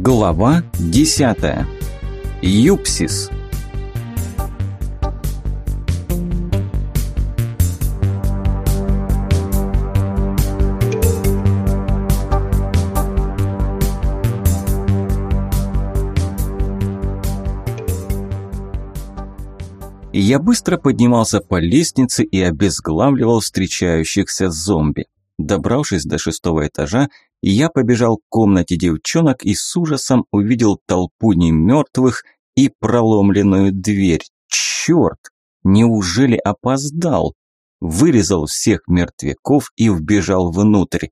Глава 10. Юпсис. Я быстро поднимался по лестнице и обезглавливал встречающихся зомби. Добравшись до шестого этажа, я побежал к комнате девчонок и с ужасом увидел толпу немертвых и проломленную дверь. Черт! Неужели опоздал? Вырезал всех мертвяков и вбежал внутрь.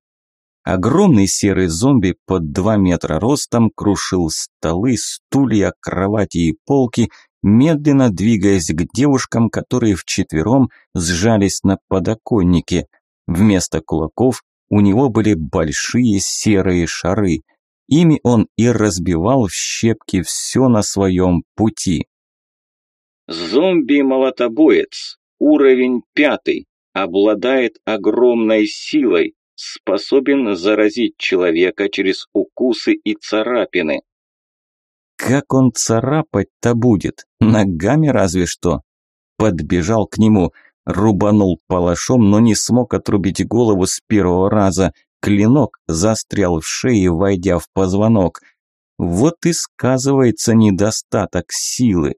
Огромный серый зомби под два метра ростом крушил столы, стулья, кровати и полки, медленно двигаясь к девушкам, которые вчетвером сжались на подоконнике. Вместо кулаков у него были большие серые шары. Ими он и разбивал в щепки все на своем пути. Зомби-молотобоец, уровень пятый, обладает огромной силой, способен заразить человека через укусы и царапины. Как он царапать-то будет? Ногами разве что? Подбежал к нему – Рубанул палашом, но не смог отрубить голову с первого раза. Клинок застрял в шее, войдя в позвонок. Вот и сказывается недостаток силы.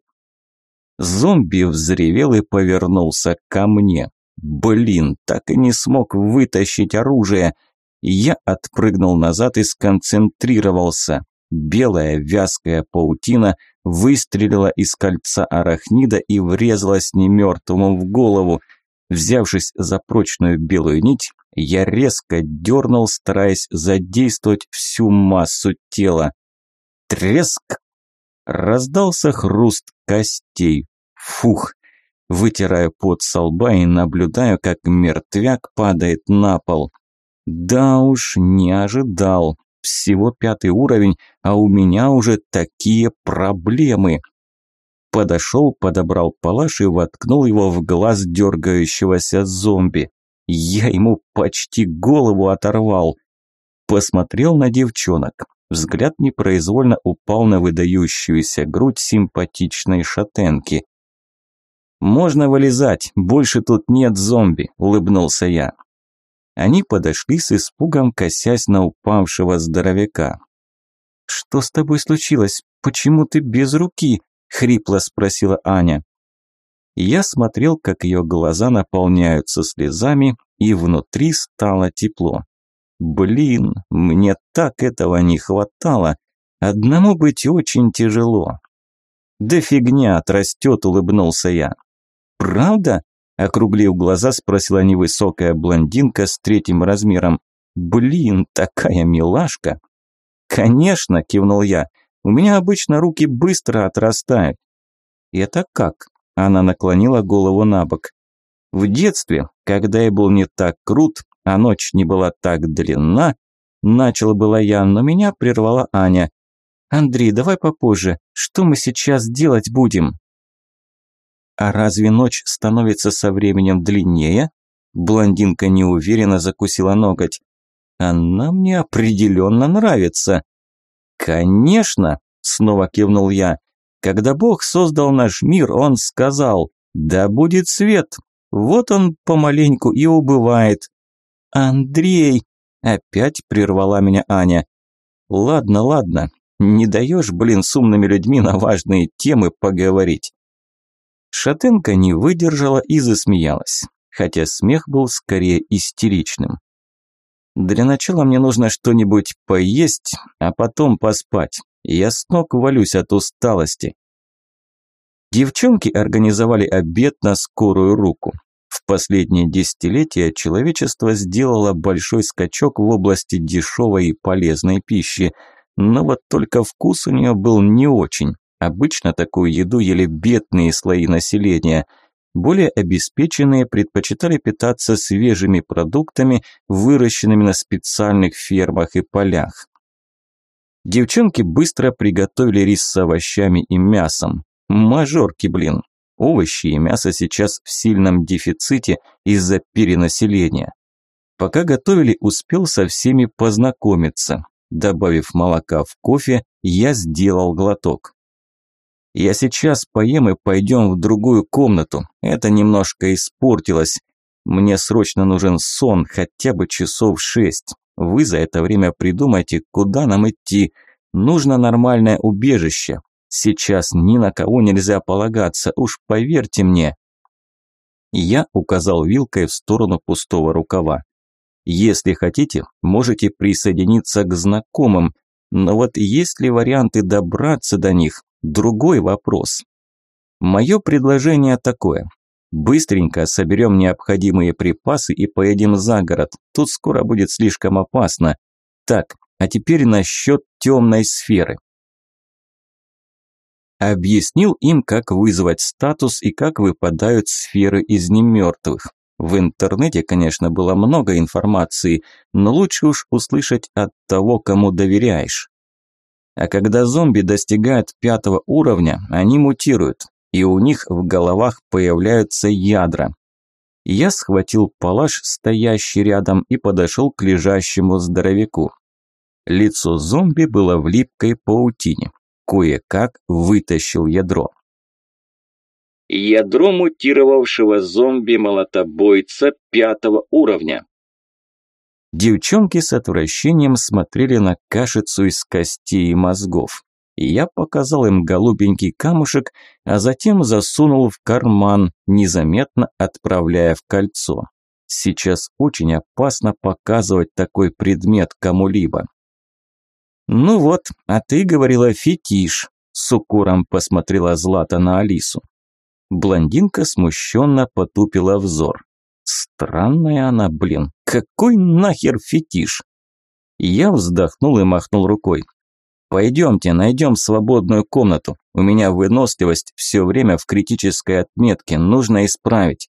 Зомби взревел и повернулся ко мне. Блин, так и не смог вытащить оружие. Я отпрыгнул назад и сконцентрировался. Белая вязкая паутина выстрелила из кольца арахнида и врезалась немертвому в голову. Взявшись за прочную белую нить, я резко дернул, стараясь задействовать всю массу тела. Треск! Раздался хруст костей. Фух! Вытираю пот со лба и наблюдаю, как мертвяк падает на пол. Да уж, не ожидал всего пятый уровень, а у меня уже такие проблемы. Подошел, подобрал палаш и воткнул его в глаз дергающегося зомби. Я ему почти голову оторвал. Посмотрел на девчонок. Взгляд непроизвольно упал на выдающуюся грудь симпатичной шатенки. «Можно вылезать, больше тут нет зомби», – улыбнулся я. Они подошли с испугом, косясь на упавшего здоровяка. «Что с тобой случилось? Почему ты без руки?» – хрипло спросила Аня. Я смотрел, как ее глаза наполняются слезами, и внутри стало тепло. Блин, мне так этого не хватало. Одному быть очень тяжело. Да фигня, отрастет, улыбнулся я. Правда? Округлив глаза, спросила невысокая блондинка с третьим размером. «Блин, такая милашка!» «Конечно!» – кивнул я. «У меня обычно руки быстро отрастают». «Это как?» – она наклонила голову на бок. «В детстве, когда я был не так крут, а ночь не была так длинна, начал была я, но меня прервала Аня. «Андрей, давай попозже. Что мы сейчас делать будем?» А разве ночь становится со временем длиннее? Блондинка неуверенно закусила ноготь. Она мне определенно нравится. Конечно, снова кивнул я. Когда Бог создал наш мир, он сказал, да будет свет. Вот он помаленьку и убывает. Андрей, опять прервала меня Аня. Ладно, ладно, не даешь, блин, с умными людьми на важные темы поговорить. Шатенка не выдержала и засмеялась, хотя смех был скорее истеричным. Для начала мне нужно что-нибудь поесть, а потом поспать. Я с ног валюсь от усталости. Девчонки организовали обед на скорую руку. В последние десятилетия человечество сделало большой скачок в области дешевой и полезной пищи, но вот только вкус у нее был не очень. Обычно такую еду ели бедные слои населения. Более обеспеченные предпочитали питаться свежими продуктами, выращенными на специальных фермах и полях. Девчонки быстро приготовили рис с овощами и мясом. Мажорки, блин. Овощи и мясо сейчас в сильном дефиците из-за перенаселения. Пока готовили, успел со всеми познакомиться. Добавив молока в кофе, я сделал глоток. Я сейчас поем и пойдем в другую комнату. Это немножко испортилось. Мне срочно нужен сон, хотя бы часов шесть. Вы за это время придумайте, куда нам идти. Нужно нормальное убежище. Сейчас ни на кого нельзя полагаться, уж поверьте мне. Я указал вилкой в сторону пустого рукава. Если хотите, можете присоединиться к знакомым, но вот есть ли варианты добраться до них – другой вопрос. Мое предложение такое. Быстренько соберем необходимые припасы и поедем за город. Тут скоро будет слишком опасно. Так, а теперь насчет темной сферы. Объяснил им, как вызвать статус и как выпадают сферы из немертвых. В интернете, конечно, было много информации, но лучше уж услышать от того, кому доверяешь. А когда зомби достигают пятого уровня, они мутируют, и у них в головах появляются ядра. Я схватил палаш, стоящий рядом, и подошел к лежащему здоровяку. Лицо зомби было в липкой паутине. Кое-как вытащил ядро. Ядро мутировавшего зомби-молотобойца пятого уровня. Девчонки с отвращением смотрели на кашицу из костей и мозгов. Я показал им голубенький камушек, а затем засунул в карман, незаметно отправляя в кольцо. Сейчас очень опасно показывать такой предмет кому-либо. «Ну вот, а ты говорила фетиш», – с укором посмотрела Злата на Алису. Блондинка смущенно потупила взор. Странная она, блин, какой нахер фетиш? Я вздохнул и махнул рукой. Пойдемте, найдем свободную комнату. У меня выносливость все время в критической отметке, нужно исправить.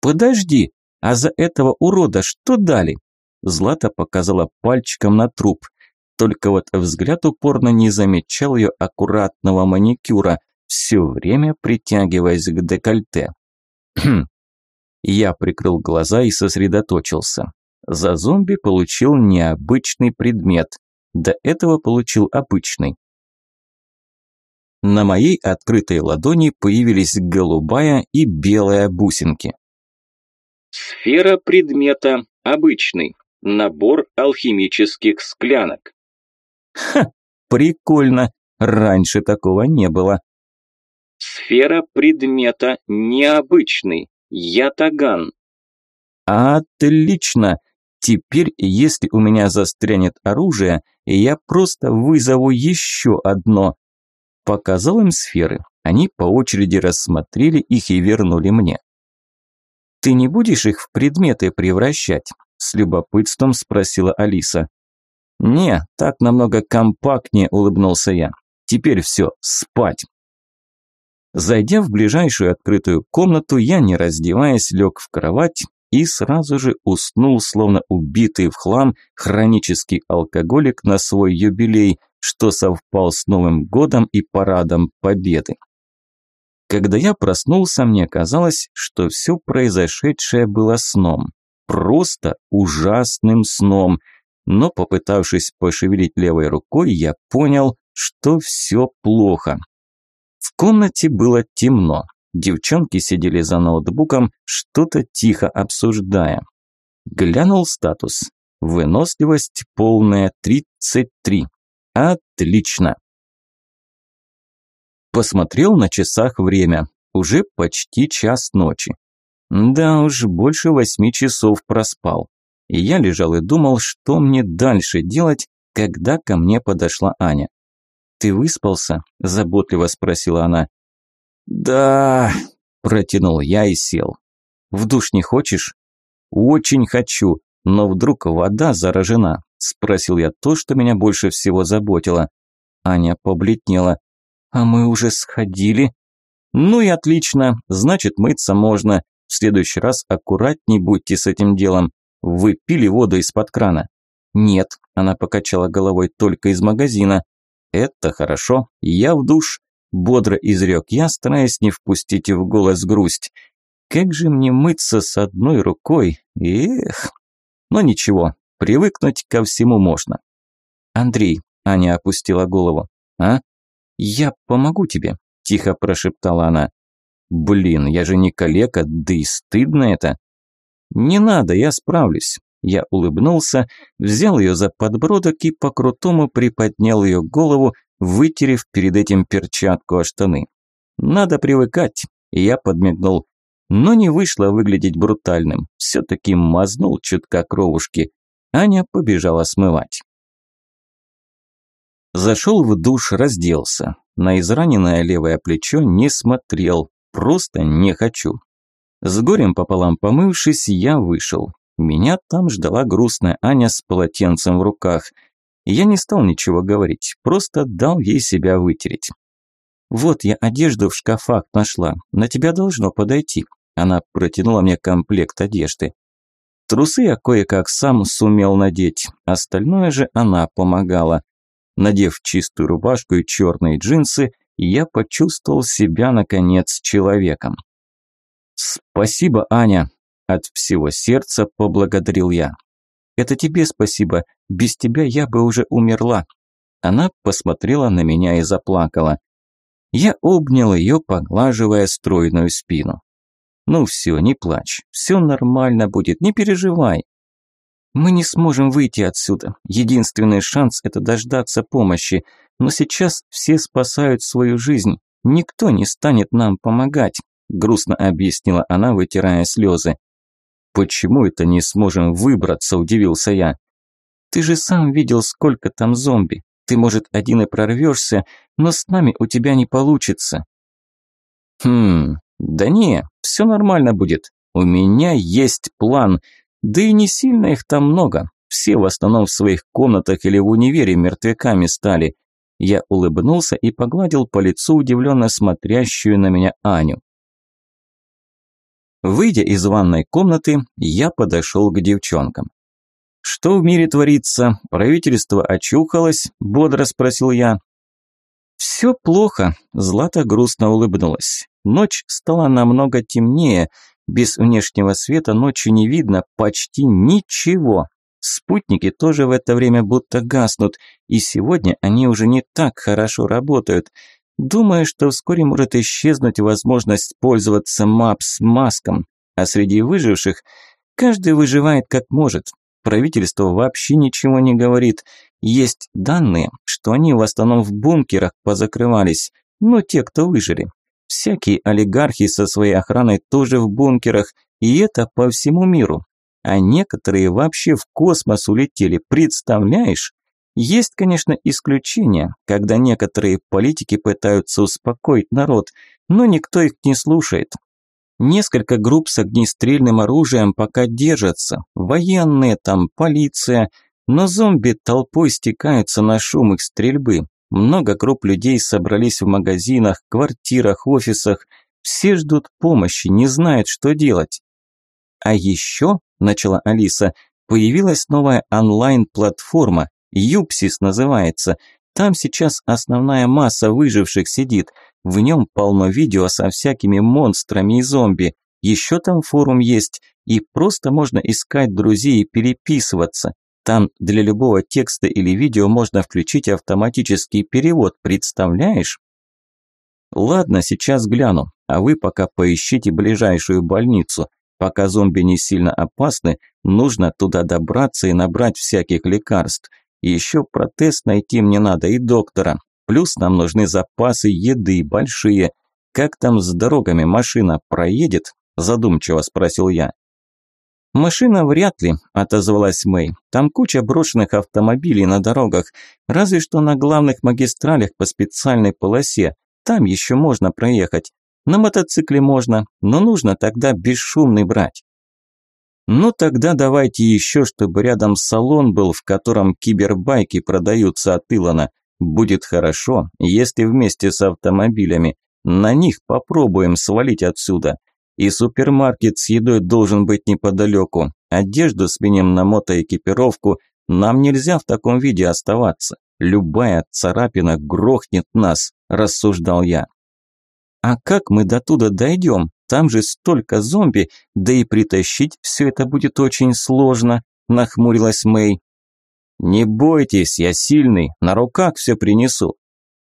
Подожди, а за этого урода что дали? Злата показала пальчиком на труп. Только вот взгляд упорно не замечал ее аккуратного маникюра, все время притягиваясь к декольте. Хм. Я прикрыл глаза и сосредоточился. За зомби получил необычный предмет. До этого получил обычный. На моей открытой ладони появились голубая и белая бусинки. Сфера предмета обычный. Набор алхимических склянок. Ха, прикольно. Раньше такого не было. Сфера предмета необычный. Ятаган. Отлично. Теперь, если у меня застрянет оружие, я просто вызову еще одно. Показал им сферы. Они по очереди рассмотрели их и вернули мне. «Ты не будешь их в предметы превращать?» – с любопытством спросила Алиса. «Не, так намного компактнее», – улыбнулся я. «Теперь все, спать». Зайдя в ближайшую открытую комнату, я, не раздеваясь, лег в кровать и сразу же уснул, словно убитый в хлам хронический алкоголик на свой юбилей, что совпал с Новым годом и парадом Победы. Когда я проснулся, мне казалось, что все произошедшее было сном. Просто ужасным сном. Но попытавшись пошевелить левой рукой, я понял, что все плохо. Комнате было темно. Девчонки сидели за ноутбуком, что-то тихо обсуждая. Глянул статус. Выносливость полная 33. Отлично. Посмотрел на часах время. Уже почти час ночи. Да уж, больше восьми часов проспал. И я лежал и думал, что мне дальше делать, когда ко мне подошла Аня. «Ты выспался?» – заботливо спросила она. «Да», – протянул я и сел. «В душ не хочешь?» «Очень хочу, но вдруг вода заражена», – спросил я то, что меня больше всего заботило. Аня побледнела. «А мы уже сходили?» «Ну и отлично, значит мыться можно. В следующий раз аккуратней будьте с этим делом. Вы пили воду из-под крана?» «Нет», – она покачала головой, – «только из магазина». «Это хорошо, я в душ», – бодро изрек я, стараясь не впустить в голос грусть. «Как же мне мыться с одной рукой? Эх!» Но ничего, привыкнуть ко всему можно. «Андрей», – Аня опустила голову. «А? Я помогу тебе», – тихо прошептала она. «Блин, я же не калека, да и стыдно это». «Не надо, я справлюсь». Я улыбнулся, взял ее за подбородок и по-крутому приподнял ее голову, вытерев перед этим перчатку о штаны. «Надо привыкать», – я подмигнул. Но не вышло выглядеть брутальным, все-таки мазнул чутка кровушки. Аня побежала смывать. Зашел в душ, разделся. На израненное левое плечо не смотрел, просто не хочу. С горем пополам помывшись, я вышел. Меня там ждала грустная Аня с полотенцем в руках. Я не стал ничего говорить, просто дал ей себя вытереть. «Вот я одежду в шкафах нашла, на тебя должно подойти». Она протянула мне комплект одежды. Трусы я кое-как сам сумел надеть, остальное же она помогала. Надев чистую рубашку и черные джинсы, я почувствовал себя, наконец, человеком. «Спасибо, Аня!» – от всего сердца поблагодарил я. «Это тебе спасибо, без тебя я бы уже умерла». Она посмотрела на меня и заплакала. Я обнял ее, поглаживая стройную спину. «Ну все, не плачь, все нормально будет, не переживай. Мы не сможем выйти отсюда. Единственный шанс – это дождаться помощи. Но сейчас все спасают свою жизнь. Никто не станет нам помогать», – грустно объяснила она, вытирая слезы. «Почему это не сможем выбраться?» – удивился я. «Ты же сам видел, сколько там зомби. Ты, может, один и прорвешься, но с нами у тебя не получится». «Хм, да не, все нормально будет. У меня есть план. Да и не сильно их там много. Все в основном в своих комнатах или в универе мертвяками стали. Я улыбнулся и погладил по лицу удивленно смотрящую на меня Аню. Выйдя из ванной комнаты, я подошел к девчонкам. «Что в мире творится? Правительство очухалось?» – бодро спросил я. «Все плохо», – Злата грустно улыбнулась. Ночь стала намного темнее, без внешнего света ночью не видно почти ничего. Спутники тоже в это время будто гаснут, и сегодня они уже не так хорошо работают. Думаю, что вскоре может исчезнуть возможность пользоваться Мапс маском, а среди выживших каждый выживает как может. Правительство вообще ничего не говорит. Есть данные, что они в основном в бункерах позакрывались, но те, кто выжили. Всякие олигархи со своей охраной тоже в бункерах, и это по всему миру. А некоторые вообще в космос улетели, представляешь? Есть, конечно, исключения, когда некоторые политики пытаются успокоить народ, но никто их не слушает. Несколько групп с огнестрельным оружием пока держатся, военные там, полиция, но зомби толпой стекаются на шум их стрельбы. Много групп людей собрались в магазинах, квартирах, офисах. Все ждут помощи, не знают, что делать. А еще, начала Алиса, появилась новая онлайн-платформа, Юпсис называется. Там сейчас основная масса выживших сидит. В нем полно видео со всякими монстрами и зомби. Еще там форум есть, и просто можно искать друзей и переписываться. Там для любого текста или видео можно включить автоматический перевод, представляешь? Ладно, сейчас гляну, а вы пока поищите ближайшую больницу. Пока зомби не сильно опасны, нужно туда добраться и набрать всяких лекарств. Еще протез найти мне надо и доктора. Плюс нам нужны запасы еды большие. Как там с дорогами машина проедет? Задумчиво спросил я. «Машина вряд ли», – отозвалась Мэй. «Там куча брошенных автомобилей на дорогах, разве что на главных магистралях по специальной полосе. Там еще можно проехать. На мотоцикле можно, но нужно тогда бесшумный брать». «Ну тогда давайте еще, чтобы рядом салон был, в котором кибербайки продаются от Илона. Будет хорошо, если вместе с автомобилями. На них попробуем свалить отсюда. И супермаркет с едой должен быть неподалеку. Одежду сменим на мотоэкипировку. Нам нельзя в таком виде оставаться. Любая царапина грохнет нас, рассуждал я. А как мы до туда дойдем? Там же столько зомби, да и притащить все это будет очень сложно, нахмурилась Мэй. «Не бойтесь, я сильный, на руках все принесу».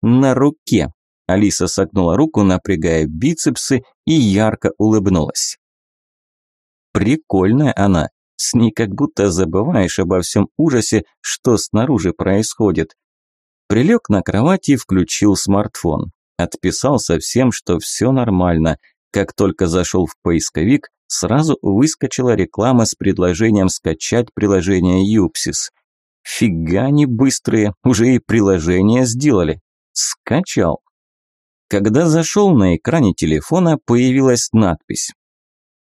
«На руке», – Алиса согнула руку, напрягая бицепсы и ярко улыбнулась. Прикольная она, с ней как будто забываешь обо всем ужасе, что снаружи происходит. Прилег на кровати и включил смартфон. Отписал совсем, что все нормально. Как только зашел в поисковик, сразу выскочила реклама с предложением скачать приложение Юпсис. Фига не быстрые, уже и приложение сделали. Скачал. Когда зашел на экране телефона, появилась надпись.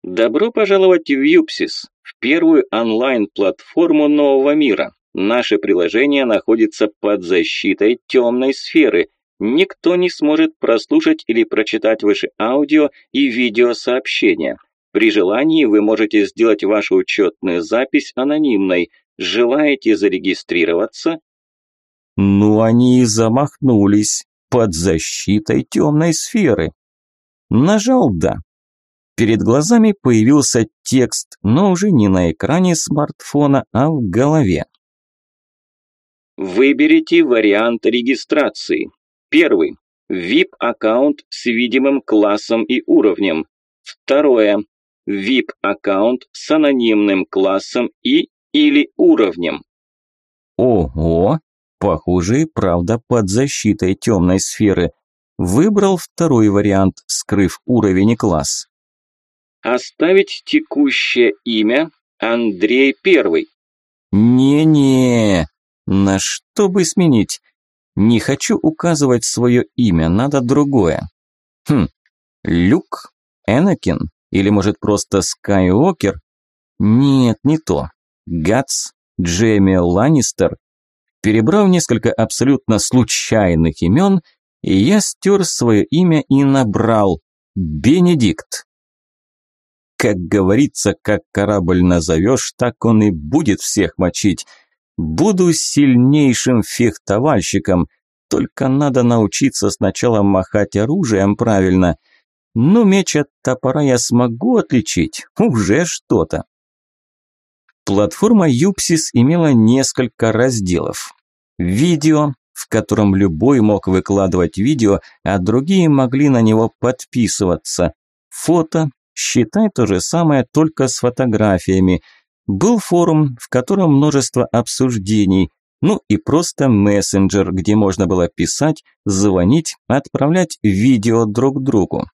Добро пожаловать в Юпсис, в первую онлайн-платформу нового мира. Наше приложение находится под защитой темной сферы. Никто не сможет прослушать или прочитать ваши аудио и видеосообщения. При желании вы можете сделать вашу учетную запись анонимной. Желаете зарегистрироваться? Ну, они и замахнулись под защитой темной сферы. Нажал «да». Перед глазами появился текст, но уже не на экране смартфона, а в голове. Выберите вариант регистрации. Первый. VIP-аккаунт с видимым классом и уровнем. Второе. VIP-аккаунт с анонимным классом и или уровнем. Ого, похоже и правда под защитой темной сферы. Выбрал второй вариант, скрыв уровень и класс. Оставить текущее имя Андрей Первый. Не-не, на что бы сменить? Не хочу указывать свое имя, надо другое. Хм, Люк? Энакин? Или может просто Скайуокер? Нет, не то. Гатс? Джейми Ланнистер? Перебрав несколько абсолютно случайных имен, я стер свое имя и набрал Бенедикт. Как говорится, как корабль назовешь, так он и будет всех мочить. Буду сильнейшим фехтовальщиком, только надо научиться сначала махать оружием правильно. Ну, меч от топора я смогу отличить, уже что-то. Платформа Юпсис имела несколько разделов. Видео, в котором любой мог выкладывать видео, а другие могли на него подписываться. Фото, считай то же самое, только с фотографиями – был форум, в котором множество обсуждений, ну и просто мессенджер, где можно было писать, звонить, отправлять видео друг другу.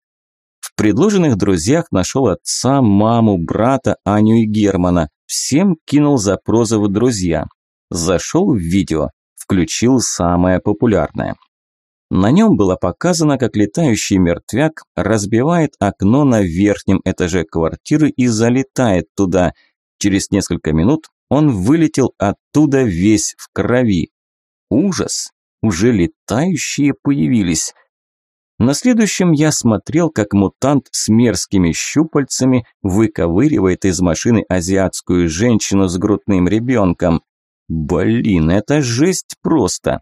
В предложенных друзьях нашел отца, маму, брата, Аню и Германа. Всем кинул запросы в друзья. Зашел в видео, включил самое популярное. На нем было показано, как летающий мертвяк разбивает окно на верхнем этаже квартиры и залетает туда – Через несколько минут он вылетел оттуда весь в крови. Ужас! Уже летающие появились. На следующем я смотрел, как мутант с мерзкими щупальцами выковыривает из машины азиатскую женщину с грудным ребенком. Блин, это жесть просто.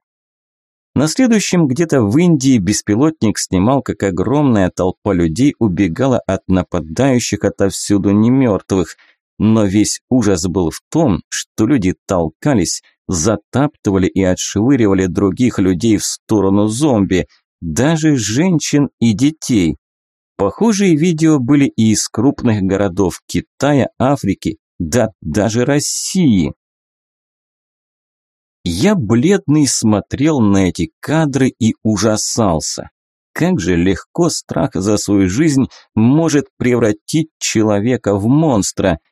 На следующем где-то в Индии беспилотник снимал, как огромная толпа людей убегала от нападающих отовсюду немертвых – но весь ужас был в том, что люди толкались, затаптывали и отшвыривали других людей в сторону зомби, даже женщин и детей. Похожие видео были и из крупных городов Китая, Африки, да даже России. Я бледный смотрел на эти кадры и ужасался. Как же легко страх за свою жизнь может превратить человека в монстра –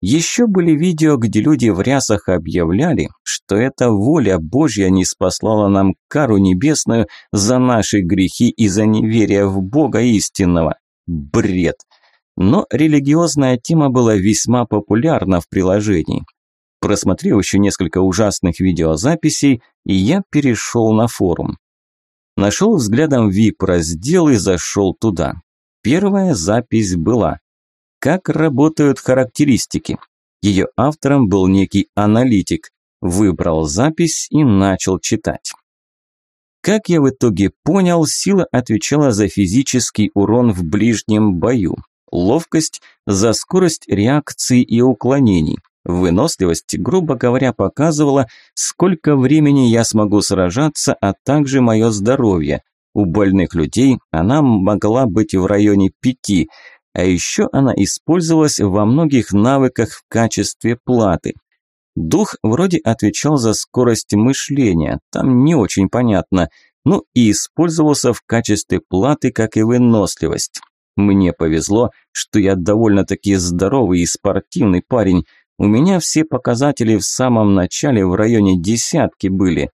еще были видео, где люди в рясах объявляли, что эта воля Божья не спаслала нам кару небесную за наши грехи и за неверие в Бога истинного. Бред. Но религиозная тема была весьма популярна в приложении. Просмотрев еще несколько ужасных видеозаписей, я перешел на форум. Нашел взглядом VIP-раздел и зашел туда. Первая запись была как работают характеристики. Ее автором был некий аналитик. Выбрал запись и начал читать. Как я в итоге понял, сила отвечала за физический урон в ближнем бою, ловкость за скорость реакции и уклонений, Выносливость, грубо говоря, показывала, сколько времени я смогу сражаться, а также мое здоровье. У больных людей она могла быть в районе пяти, а еще она использовалась во многих навыках в качестве платы. Дух вроде отвечал за скорость мышления, там не очень понятно, ну и использовался в качестве платы, как и выносливость. Мне повезло, что я довольно-таки здоровый и спортивный парень. У меня все показатели в самом начале в районе десятки были.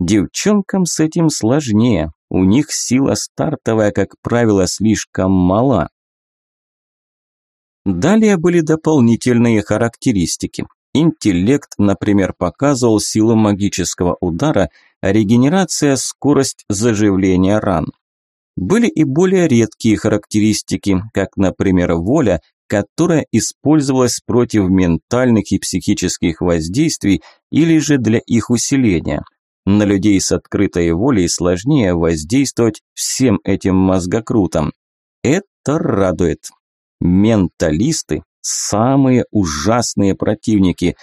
Девчонкам с этим сложнее. У них сила стартовая, как правило, слишком мала. Далее были дополнительные характеристики. Интеллект, например, показывал силу магического удара, а регенерация – скорость заживления ран. Были и более редкие характеристики, как, например, воля, которая использовалась против ментальных и психических воздействий или же для их усиления. На людей с открытой волей сложнее воздействовать всем этим мозгокрутам. Это радует. Менталисты – самые ужасные противники.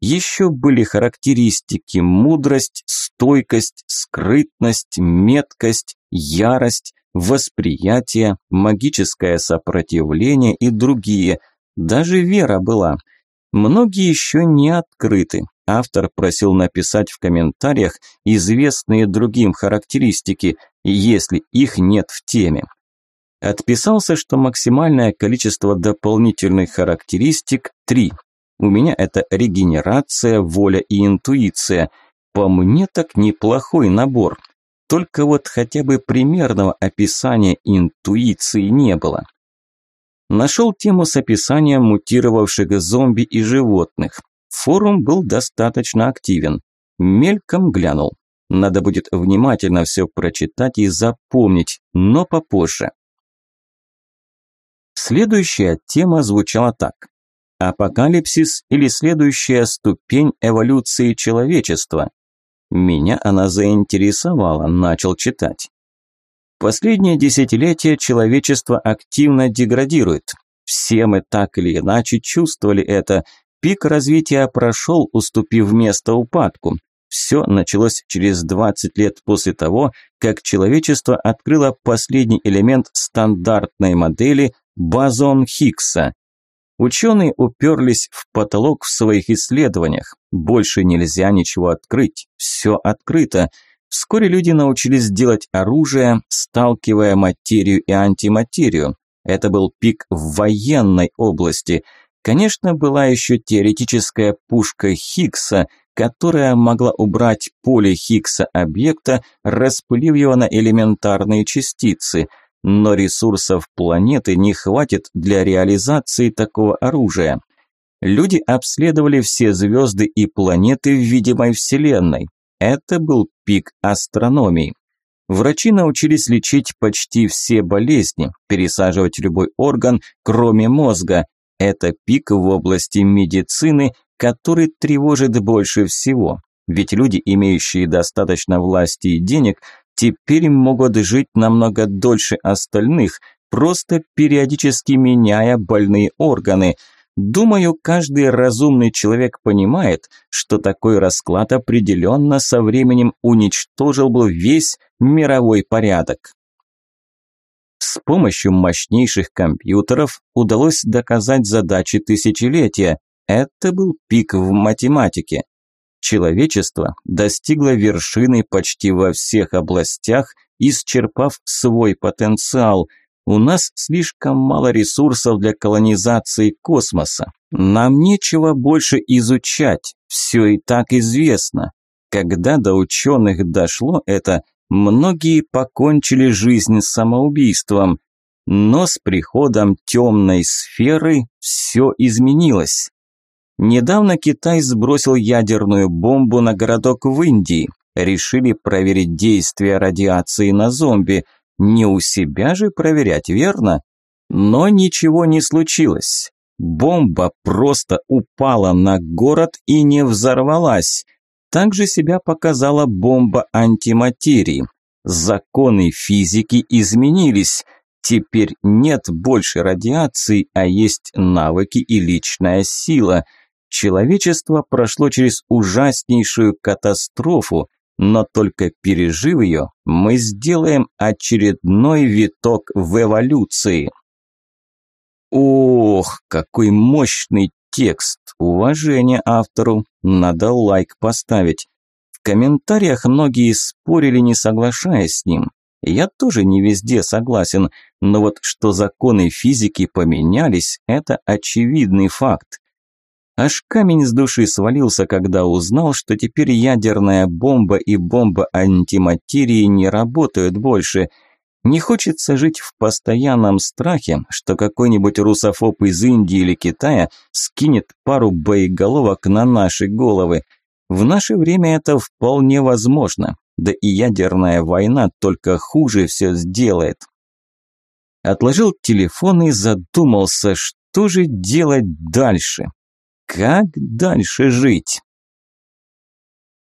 Еще были характеристики мудрость, стойкость, скрытность, меткость, ярость, восприятие, магическое сопротивление и другие. Даже вера была. Многие еще не открыты. Автор просил написать в комментариях известные другим характеристики, если их нет в теме. Отписался, что максимальное количество дополнительных характеристик – 3. У меня это регенерация, воля и интуиция. По мне так неплохой набор. Только вот хотя бы примерного описания интуиции не было. Нашел тему с описанием мутировавших зомби и животных. Форум был достаточно активен. Мельком глянул. Надо будет внимательно все прочитать и запомнить, но попозже. Следующая тема звучала так. Апокалипсис или следующая ступень эволюции человечества. Меня она заинтересовала, начал читать. Последнее десятилетие человечество активно деградирует. Все мы так или иначе чувствовали это. Пик развития прошел, уступив место упадку. Все началось через 20 лет после того, как человечество открыло последний элемент стандартной модели – бозон Хиггса. Ученые уперлись в потолок в своих исследованиях. Больше нельзя ничего открыть. Все открыто. Вскоре люди научились делать оружие, сталкивая материю и антиматерию. Это был пик в военной области. Конечно, была еще теоретическая пушка Хиггса, которая могла убрать поле Хиггса объекта, распылив его на элементарные частицы – но ресурсов планеты не хватит для реализации такого оружия. Люди обследовали все звезды и планеты в видимой Вселенной. Это был пик астрономии. Врачи научились лечить почти все болезни, пересаживать любой орган, кроме мозга. Это пик в области медицины, который тревожит больше всего. Ведь люди, имеющие достаточно власти и денег, теперь могут жить намного дольше остальных, просто периодически меняя больные органы. Думаю, каждый разумный человек понимает, что такой расклад определенно со временем уничтожил бы весь мировой порядок. С помощью мощнейших компьютеров удалось доказать задачи тысячелетия. Это был пик в математике. Человечество достигло вершины почти во всех областях, исчерпав свой потенциал. У нас слишком мало ресурсов для колонизации космоса. Нам нечего больше изучать, все и так известно. Когда до ученых дошло это, многие покончили жизнь самоубийством. Но с приходом темной сферы все изменилось. Недавно Китай сбросил ядерную бомбу на городок в Индии. Решили проверить действие радиации на зомби. Не у себя же проверять, верно? Но ничего не случилось. Бомба просто упала на город и не взорвалась. Также себя показала бомба антиматерии. Законы физики изменились. Теперь нет больше радиации, а есть навыки и личная сила – Человечество прошло через ужаснейшую катастрофу, но только пережив ее, мы сделаем очередной виток в эволюции. Ох, какой мощный текст! Уважение автору, надо лайк поставить. В комментариях многие спорили, не соглашаясь с ним. Я тоже не везде согласен, но вот что законы физики поменялись, это очевидный факт. Аж камень с души свалился, когда узнал, что теперь ядерная бомба и бомба антиматерии не работают больше. Не хочется жить в постоянном страхе, что какой-нибудь русофоб из Индии или Китая скинет пару боеголовок на наши головы. В наше время это вполне возможно, да и ядерная война только хуже все сделает. Отложил телефон и задумался, что же делать дальше. Как дальше жить?